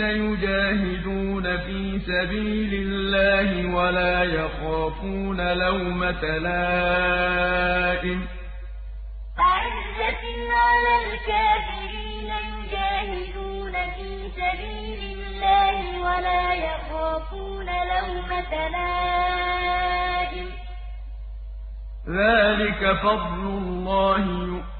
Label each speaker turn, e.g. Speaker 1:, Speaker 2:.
Speaker 1: يُجَاهِدُونَ فِي سَبِيلِ اللَّهِ وَلَا يَخَافُونَ لَوْمَةَ لَائِمٍ ۚ. ذَٰلِكَ فَضْلُ اللَّهِ يُؤْتِيهِ مَن يَشَاءُ ۚ وَاللَّهُ وَاسِعٌ عَلِيمٌ يَا أَيُّهَا الَّذِينَ آمَنُوا مَن يَرْتَدَّ